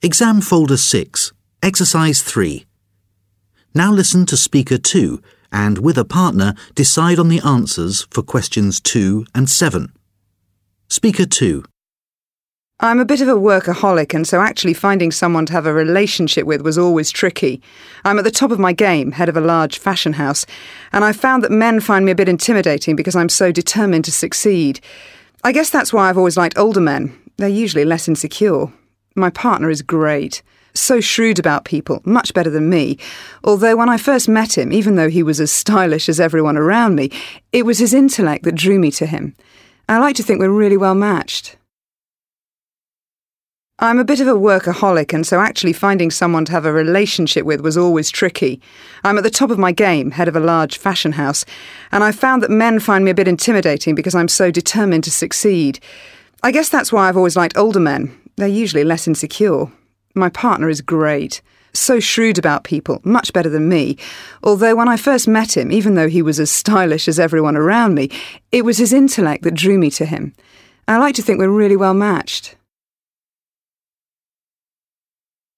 Exam Folder 6, Exercise 3. Now listen to Speaker 2 and, with a partner, decide on the answers for questions 2 and 7. Speaker 2. I'm a bit of a workaholic, and so actually finding someone to have a relationship with was always tricky. I'm at the top of my game, head of a large fashion house, and I've found that men find me a bit intimidating because I'm so determined to succeed. I guess that's why I've always liked older men. They're usually less insecure. My partner is great. So shrewd about people, much better than me. Although when I first met him, even though he was as stylish as everyone around me, it was his intellect that drew me to him. I like to think we're really well matched. I'm a bit of a workaholic, and so actually finding someone to have a relationship with was always tricky. I'm at the top of my game, head of a large fashion house, and I've found that men find me a bit intimidating because I'm so determined to succeed. I guess that's why I've always liked older men. They're usually less insecure. My partner is great. So shrewd about people, much better than me. Although when I first met him, even though he was as stylish as everyone around me, it was his intellect that drew me to him. I like to think we're really well matched.